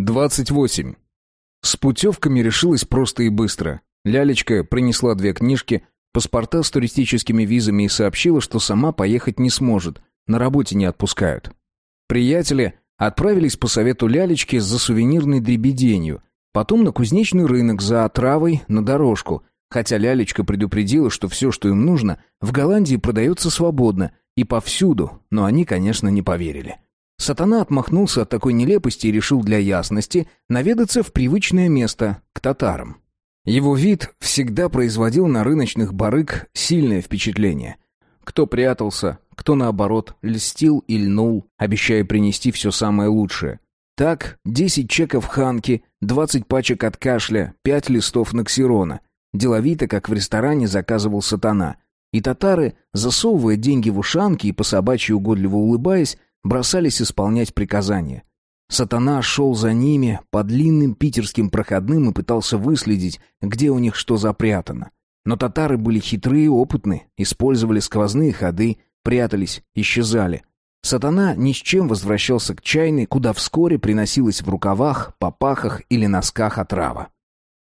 28. С путевками решилось просто и быстро. Лялечка принесла две книжки, паспорта с туристическими визами и сообщила, что сама поехать не сможет, на работе не отпускают. Приятели отправились по совету Лялечки за сувенирной дребеденью, потом на кузнечный рынок за отравой на дорожку, хотя Лялечка предупредила, что все, что им нужно, в Голландии продается свободно и повсюду, но они, конечно, не поверили. Сатана отмахнулся от такой нелепости и решил для ясности наведаться в привычное место, к татарам. Его вид всегда производил на рыночных барыг сильное впечатление. Кто прятался, кто, наоборот, льстил и льнул, обещая принести все самое лучшее. Так, 10 чеков ханки, 20 пачек от кашля, 5 листов наксирона. Деловито, как в ресторане, заказывал сатана. И татары, засовывая деньги в ушанки и по собачьи угодливо улыбаясь, бросались исполнять приказания. Сатана шел за ними по длинным питерским проходным и пытался выследить, где у них что запрятано. Но татары были хитрые и опытны, использовали сквозные ходы, прятались, исчезали. Сатана ни с чем возвращался к чайной, куда вскоре приносилась в рукавах, попахах или носках отрава.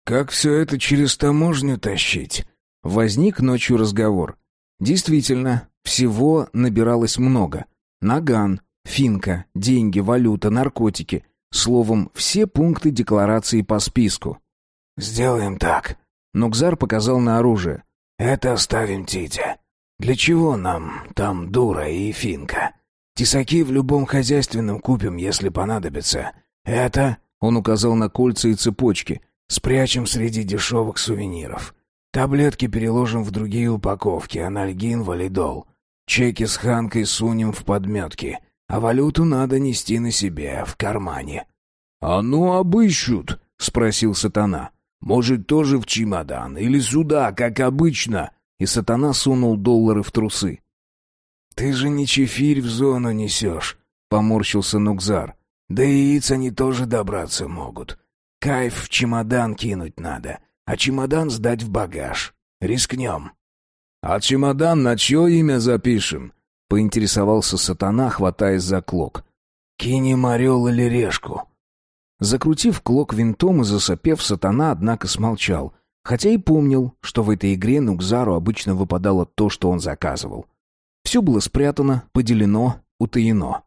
«Как все это через таможню тащить?» Возник ночью разговор. Действительно, всего набиралось много. Наган, Финка, деньги, валюта, наркотики. Словом, все пункты декларации по списку. «Сделаем так». Нукзар показал на оружие. «Это оставим Тите. Для чего нам там дура и финка? Тесаки в любом хозяйственном купим, если понадобится. Это...» Он указал на кольца и цепочки. «Спрячем среди дешевых сувениров. Таблетки переложим в другие упаковки, анальгин, валидол. Чеки с ханкой сунем в подметки а валюту надо нести на себе, в кармане». «А ну, обыщут», — спросил сатана. «Может, тоже в чемодан или сюда, как обычно?» И сатана сунул доллары в трусы. «Ты же не чефирь в зону несешь», — поморщился Нукзар. «Да и яиц они тоже добраться могут. Кайф в чемодан кинуть надо, а чемодан сдать в багаж. Рискнем». «А чемодан на чье имя запишем?» Поинтересовался сатана, хватаясь за клок. «Кинем орел или решку». Закрутив клок винтом и засопев, сатана, однако, смолчал, хотя и помнил, что в этой игре Нукзару обычно выпадало то, что он заказывал. Все было спрятано, поделено, утаено.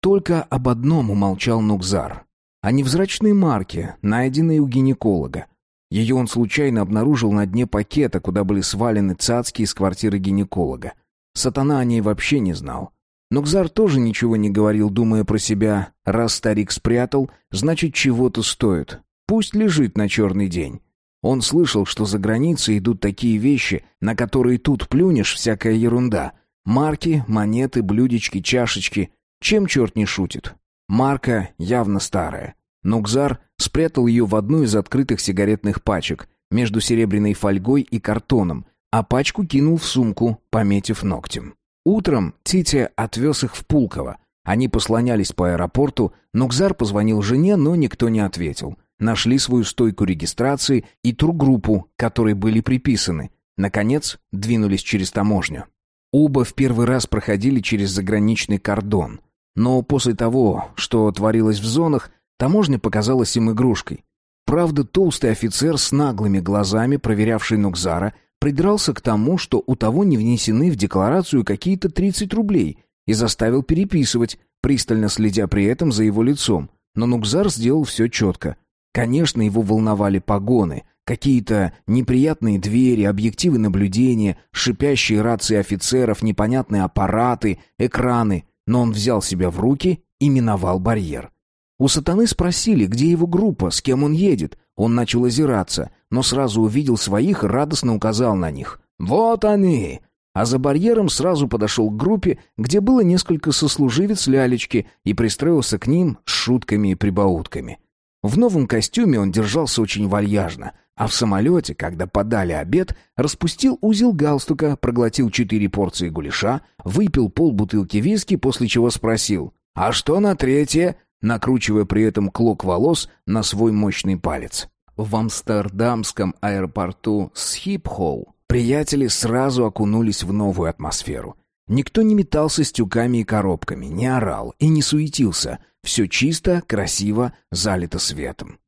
Только об одном умолчал Нукзар. О невзрачной марке, найденной у гинеколога. Ее он случайно обнаружил на дне пакета, куда были свалены цацки из квартиры гинеколога. Сатана о ней вообще не знал. Но Кзар тоже ничего не говорил, думая про себя. Раз старик спрятал, значит, чего-то стоит. Пусть лежит на черный день. Он слышал, что за границей идут такие вещи, на которые тут плюнешь всякая ерунда. Марки, монеты, блюдечки, чашечки. Чем черт не шутит? Марка явно старая. Но Кзар спрятал ее в одну из открытых сигаретных пачек, между серебряной фольгой и картоном, а пачку кинул в сумку, пометив ногтем. Утром Титя отвез их в Пулково. Они послонялись по аэропорту, но Кзар позвонил жене, но никто не ответил. Нашли свою стойку регистрации и тургруппу, которой были приписаны. Наконец, двинулись через таможню. Оба в первый раз проходили через заграничный кордон. Но после того, что творилось в зонах, таможня показалась им игрушкой. Правда, толстый офицер с наглыми глазами, проверявший Нукзара, придрался к тому, что у того не внесены в декларацию какие-то 30 рублей, и заставил переписывать, пристально следя при этом за его лицом. Но Нукзар сделал все четко. Конечно, его волновали погоны, какие-то неприятные двери, объективы наблюдения, шипящие рации офицеров, непонятные аппараты, экраны, но он взял себя в руки и миновал барьер. У сатаны спросили, где его группа, с кем он едет. Он начал озираться, но сразу увидел своих и радостно указал на них. «Вот они!» А за барьером сразу подошел к группе, где было несколько сослуживец лялечки, и пристроился к ним с шутками и прибаутками. В новом костюме он держался очень вальяжно, а в самолете, когда подали обед, распустил узел галстука, проглотил четыре порции гуляша, выпил полбутылки виски, после чего спросил «А что на третье?» накручивая при этом клок волос на свой мощный палец. В амстердамском аэропорту Схипхолл приятели сразу окунулись в новую атмосферу. Никто не метался с тюками и коробками, не орал и не суетился. все чисто, красиво, залито светом.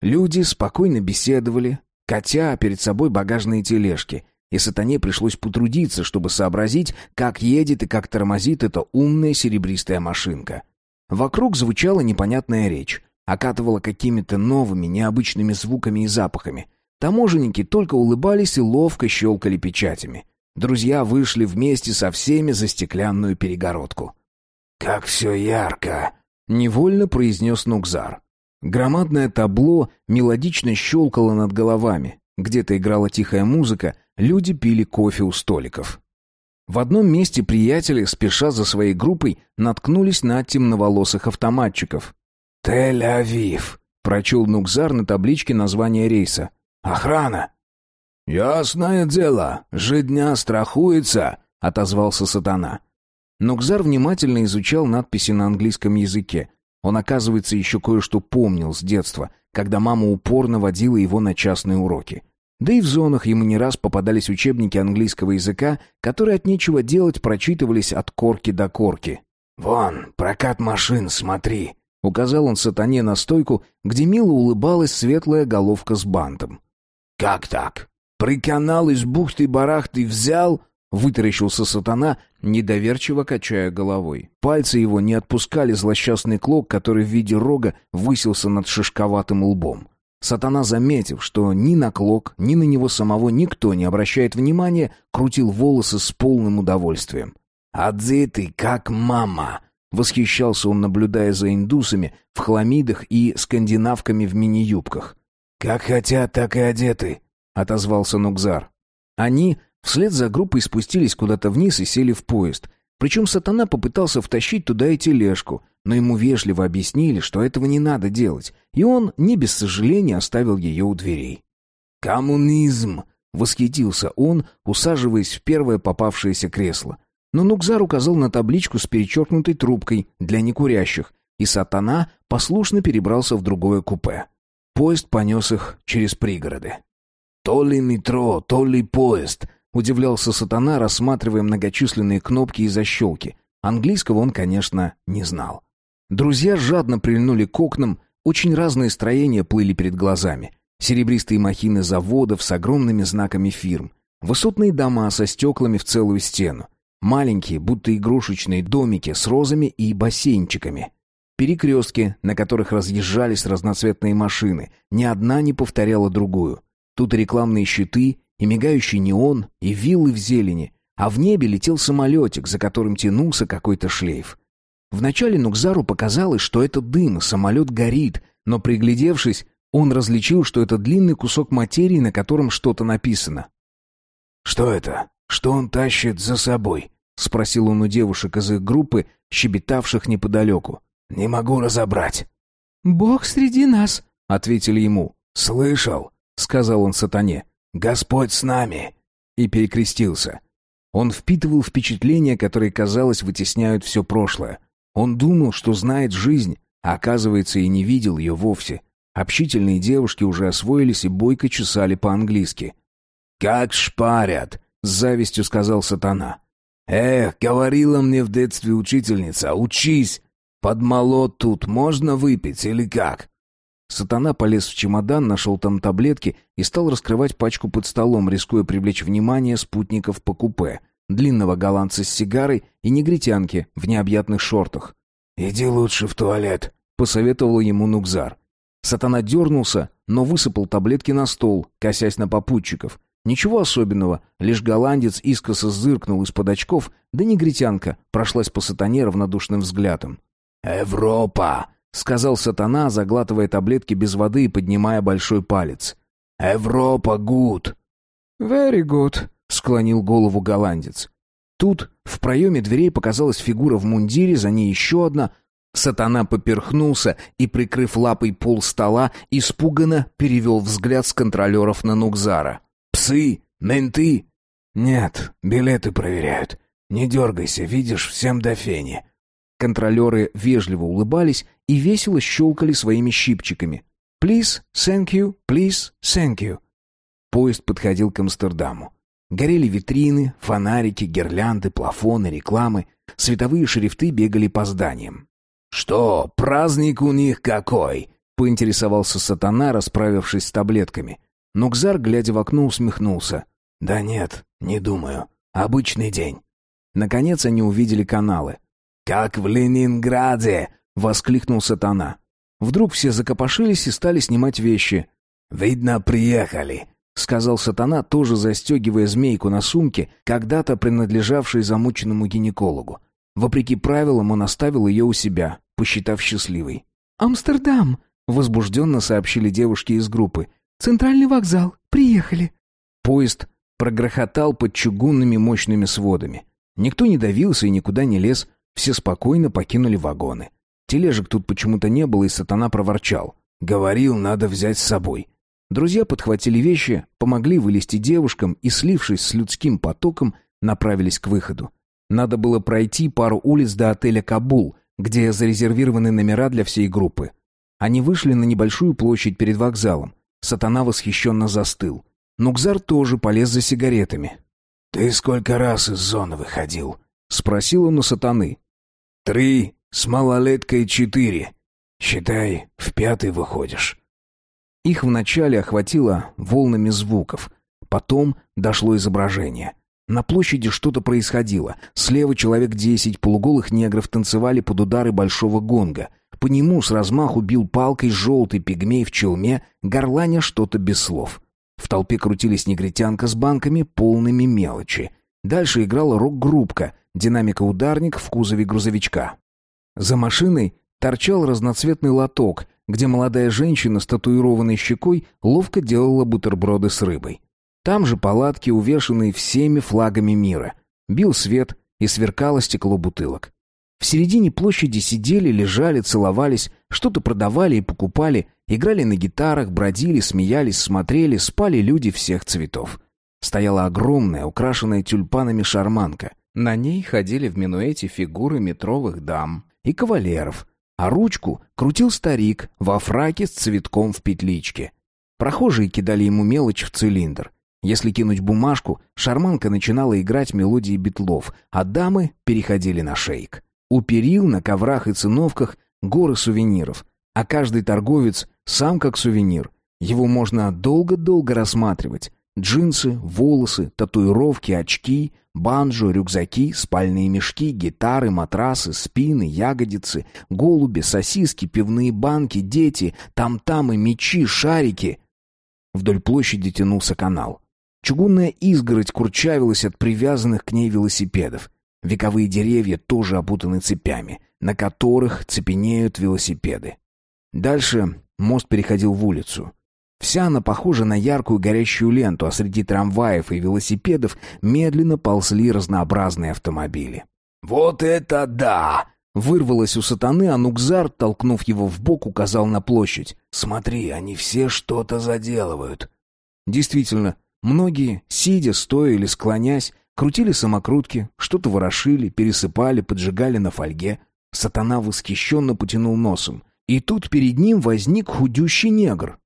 Люди спокойно беседовали, катя перед собой багажные тележки, и сатане пришлось потрудиться, чтобы сообразить, как едет и как тормозит эта умная серебристая машинка. Вокруг звучала непонятная речь, окатывала какими-то новыми, необычными звуками и запахами. Таможенники только улыбались и ловко щелкали печатями. Друзья вышли вместе со всеми за стеклянную перегородку. «Как все ярко!» — невольно произнес Нукзар. Громадное табло мелодично щелкало над головами. Где-то играла тихая музыка, люди пили кофе у столиков. В одном месте приятели, спеша за своей группой, наткнулись на темноволосых автоматчиков. «Тель-Авив», — прочел Нукзар на табличке название рейса. «Охрана!» «Ясное дело, жидня страхуется», — отозвался сатана. Нукзар внимательно изучал надписи на английском языке. Он, оказывается, еще кое-что помнил с детства, когда мама упорно водила его на частные уроки. Да и в зонах ему не раз попадались учебники английского языка, которые от нечего делать прочитывались от корки до корки. «Вон, прокат машин, смотри», — указал он сатане на стойку, где мило улыбалась светлая головка с бантом. «Как так? Приканал из бухты-барахты взял?» Вытаращился сатана, недоверчиво качая головой. Пальцы его не отпускали злосчастный клок, который в виде рога высился над шишковатым лбом. Сатана, заметив, что ни на клок, ни на него самого никто не обращает внимания, крутил волосы с полным удовольствием. «Адзи ты, как мама!» Восхищался он, наблюдая за индусами в хламидах и скандинавками в мини-юбках. «Как хотят, так и одеты», — отозвался Нукзар. Они Вслед за группой спустились куда-то вниз и сели в поезд. Причем сатана попытался втащить туда и тележку, но ему вежливо объяснили, что этого не надо делать, и он, не без сожаления, оставил ее у дверей. «Коммунизм!» — восхитился он, усаживаясь в первое попавшееся кресло. Но Нукзар указал на табличку с перечеркнутой трубкой для некурящих, и сатана послушно перебрался в другое купе. Поезд понес их через пригороды. «То ли метро, то ли поезд», Удивлялся сатана, рассматривая многочисленные кнопки и защелки. Английского он, конечно, не знал. Друзья жадно прильнули к окнам, очень разные строения плыли перед глазами. Серебристые махины заводов с огромными знаками фирм. Высотные дома со стеклами в целую стену. Маленькие, будто игрушечные домики с розами и бассейнчиками. Перекрестки, на которых разъезжались разноцветные машины. Ни одна не повторяла другую. Тут рекламные щиты, и мигающий неон, и виллы в зелени, а в небе летел самолетик, за которым тянулся какой-то шлейф. Вначале Нукзару показалось, что это дым, самолет горит, но приглядевшись, он различил, что это длинный кусок материи, на котором что-то написано. «Что это? Что он тащит за собой?» — спросил он у девушек из их группы, щебетавших неподалеку. «Не могу разобрать». «Бог среди нас», — ответили ему. «Слышал», — сказал он сатане. Господь с нами!» И перекрестился. Он впитывал впечатления, которые, казалось, вытесняют все прошлое. Он думал, что знает жизнь, а оказывается и не видел ее вовсе. Общительные девушки уже освоились и бойко чесали по-английски. «Как шпарят!» — с завистью сказал сатана. «Эх, говорила мне в детстве учительница, учись! Под молот тут можно выпить или как?» Сатана полез в чемодан, нашел там таблетки и стал раскрывать пачку под столом, рискуя привлечь внимание спутников по купе, длинного голландца с сигарой и негритянки в необъятных шортах. «Иди лучше в туалет», — посоветовал ему Нукзар. Сатана дернулся, но высыпал таблетки на стол, косясь на попутчиков. Ничего особенного, лишь голландец искоса зыркнул из-под очков, да негритянка прошлась по сатане равнодушным взглядом. «Европа!» сказал сатана, заглатывая таблетки без воды и поднимая большой палец. Европа гуд. Very good, склонил голову голландец. Тут в проеме дверей показалась фигура в мундире, за ней еще одна. Сатана поперхнулся и, прикрыв лапой пол стола, испуганно перевел взгляд с контролеров на Нукзара. «Псы! Менты!» «Нет, билеты проверяют. Не дергайся, видишь, всем до фени. Контролеры вежливо улыбались и весело щелкали своими щипчиками. «Please, thank you, please, thank you». Поезд подходил к Амстердаму. Горели витрины, фонарики, гирлянды, плафоны, рекламы. Световые шрифты бегали по зданиям. «Что, праздник у них какой?» — поинтересовался сатана, расправившись с таблетками. Нукзар, глядя в окно, усмехнулся. «Да нет, не думаю. Обычный день». Наконец они увидели каналы. «Как в Ленинграде!» — воскликнул сатана. Вдруг все закопошились и стали снимать вещи. «Видно, приехали», — сказал сатана, тоже застегивая змейку на сумке, когда-то принадлежавшей замученному гинекологу. Вопреки правилам он оставил ее у себя, посчитав счастливой. «Амстердам!» — возбужденно сообщили девушки из группы. «Центральный вокзал. Приехали». Поезд прогрохотал под чугунными мощными сводами. Никто не давился и никуда не лез, все спокойно покинули вагоны. Тележек тут почему-то не было, и сатана проворчал. «Говорил, надо взять с собой». Друзья подхватили вещи, помогли вылезти девушкам и, слившись с людским потоком, направились к выходу. Надо было пройти пару улиц до отеля «Кабул», где зарезервированы номера для всей группы. Они вышли на небольшую площадь перед вокзалом. Сатана восхищенно застыл. Нукзар тоже полез за сигаретами. «Ты сколько раз из зоны выходил?» — спросил он у сатаны. «Три, с малолеткой четыре. Считай, в пятый выходишь». Их вначале охватило волнами звуков. Потом дошло изображение. На площади что-то происходило. Слева человек десять полуголых негров танцевали под удары большого гонга. По нему с размаху бил палкой желтый пигмей в челме, горланя что-то без слов. В толпе крутились негритянка с банками, полными мелочи. Дальше играла рок-группка, динамика-ударник в кузове грузовичка. За машиной торчал разноцветный лоток, где молодая женщина с татуированной щекой ловко делала бутерброды с рыбой. Там же палатки, увешанные всеми флагами мира. Бил свет и сверкало стекло бутылок. В середине площади сидели, лежали, целовались, что-то продавали и покупали, играли на гитарах, бродили, смеялись, смотрели, спали люди всех цветов. Стояла огромная, украшенная тюльпанами шарманка. На ней ходили в минуэте фигуры метровых дам и кавалеров, а ручку крутил старик во фраке с цветком в петличке. Прохожие кидали ему мелочь в цилиндр. Если кинуть бумажку, шарманка начинала играть мелодии битлов, а дамы переходили на шейк. У перил, на коврах и циновках горы сувениров, а каждый торговец сам как сувенир. Его можно долго-долго рассматривать. Джинсы, волосы, татуировки, очки, банджо, рюкзаки, спальные мешки, гитары, матрасы, спины, ягодицы, голуби, сосиски, пивные банки, дети, там-тамы, мечи, шарики. Вдоль площади тянулся канал. Чугунная изгородь курчавилась от привязанных к ней велосипедов. Вековые деревья тоже опутаны цепями, на которых цепенеют велосипеды. Дальше мост переходил в улицу. Вся она похожа на яркую горящую ленту, а среди трамваев и велосипедов медленно ползли разнообразные автомобили. «Вот это да!» Вырвалось у сатаны, а Нукзар, толкнув его в бок, указал на площадь. «Смотри, они все что-то заделывают». Действительно, многие, сидя, стоя или склонясь, крутили самокрутки, что-то ворошили, пересыпали, поджигали на фольге. Сатана восхищенно потянул носом. И тут перед ним возник худющий негр.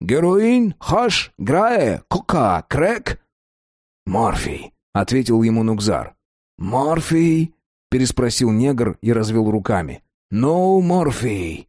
Героин, хаш, грае, кока, крэк?» «Морфий», — ответил ему Нукзар. «Морфий?» — переспросил негр и развел руками. «Ну, морфий».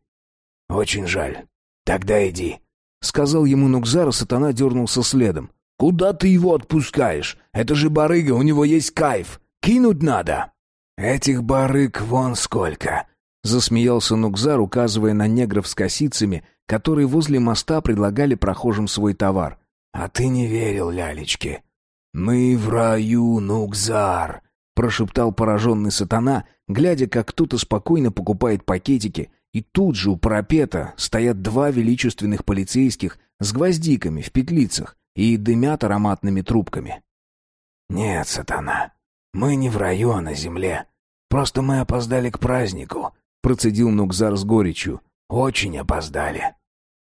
«Очень жаль. Тогда иди», — сказал ему Нукзар, а сатана дернулся следом. «Куда ты его отпускаешь? Это же барыга, у него есть кайф. Кинуть надо». «Этих барыг вон сколько», — засмеялся Нукзар, указывая на негров с косицами, которые возле моста предлагали прохожим свой товар. «А ты не верил, лялечке?» «Мы в раю, Нукзар», — прошептал пораженный сатана, глядя, как кто-то спокойно покупает пакетики, и тут же у парапета стоят два величественных полицейских с гвоздиками в петлицах и дымят ароматными трубками. «Нет, сатана, мы не в раю, а на земле. Просто мы опоздали к празднику», — процедил Нукзар с горечью. Очень опоздали.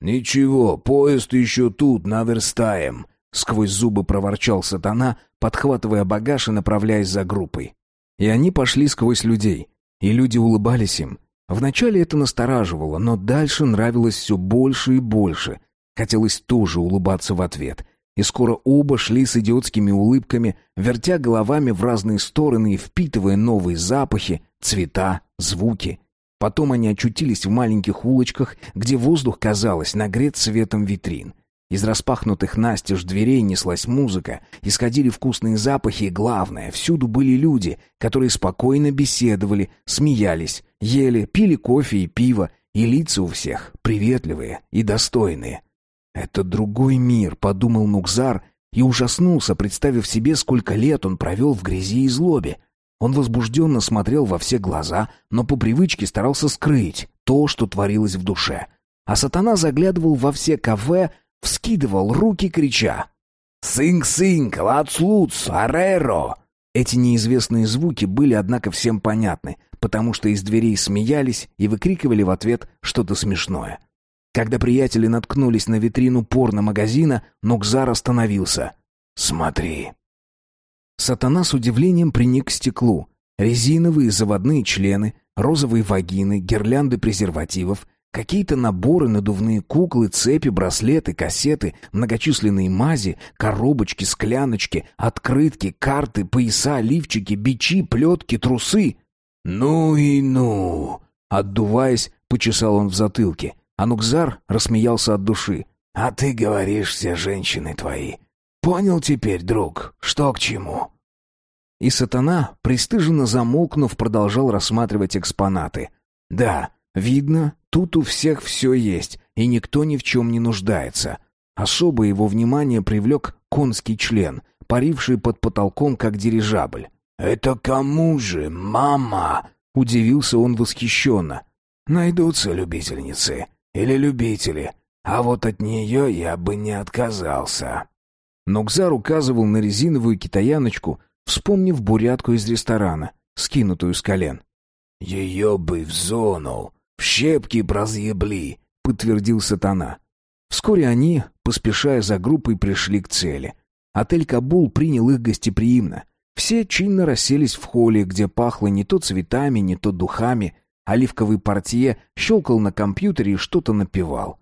Ничего, поезд еще тут, наверстаем, сквозь зубы проворчал сатана, подхватывая багаж и направляясь за группой. И они пошли сквозь людей, и люди улыбались им. Вначале это настораживало, но дальше нравилось все больше и больше. Хотелось тоже улыбаться в ответ. И скоро оба шли с идиотскими улыбками, вертя головами в разные стороны и впитывая новые запахи, цвета, звуки. Потом они очутились в маленьких улочках, где воздух, казалось, нагрет светом витрин. Из распахнутых настежь дверей неслась музыка, исходили вкусные запахи, и главное, всюду были люди, которые спокойно беседовали, смеялись, ели, пили кофе и пиво, и лица у всех приветливые и достойные. «Это другой мир», — подумал Нукзар и ужаснулся, представив себе, сколько лет он провел в грязи и злобе. Он возбужденно смотрел во все глаза, но по привычке старался скрыть то, что творилось в душе. А сатана заглядывал во все кафе, вскидывал руки, крича «Синг-синг, лац-луц, ареро!» Эти неизвестные звуки были, однако, всем понятны, потому что из дверей смеялись и выкрикивали в ответ что-то смешное. Когда приятели наткнулись на витрину порно-магазина, Нокзар остановился. «Смотри!» Сатана с удивлением приник к стеклу. Резиновые заводные члены, розовые вагины, гирлянды презервативов, Какие-то наборы, надувные куклы, цепи, браслеты, кассеты, многочисленные мази, коробочки, скляночки, открытки, карты, пояса, лифчики, бичи, плетки, трусы. «Ну и ну!» Отдуваясь, почесал он в затылке. Анукзар рассмеялся от души. «А ты говоришь, все женщины твои. Понял теперь, друг, что к чему?» И сатана, пристыженно замолкнув, продолжал рассматривать экспонаты. «Да, Видно, тут у всех все есть, и никто ни в чем не нуждается. Особо его внимание привлек конский член, паривший под потолком, как дирижабль. «Это кому же, мама?» — удивился он восхищенно. «Найдутся любительницы или любители, а вот от нее я бы не отказался». Нокзар указывал на резиновую китаяночку, вспомнив бурятку из ресторана, скинутую с колен. «Ее бы в зону, «В щепки прозъебли», — подтвердил сатана. Вскоре они, поспешая за группой, пришли к цели. Отель «Кабул» принял их гостеприимно. Все чинно расселись в холле, где пахло не то цветами, не то духами. Оливковый портье щелкал на компьютере и что-то напевал.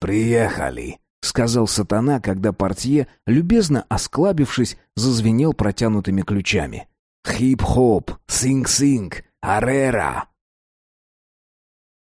«Приехали», — сказал сатана, когда портье, любезно осклабившись, зазвенел протянутыми ключами. «Хип-хоп, синг-синг, арера».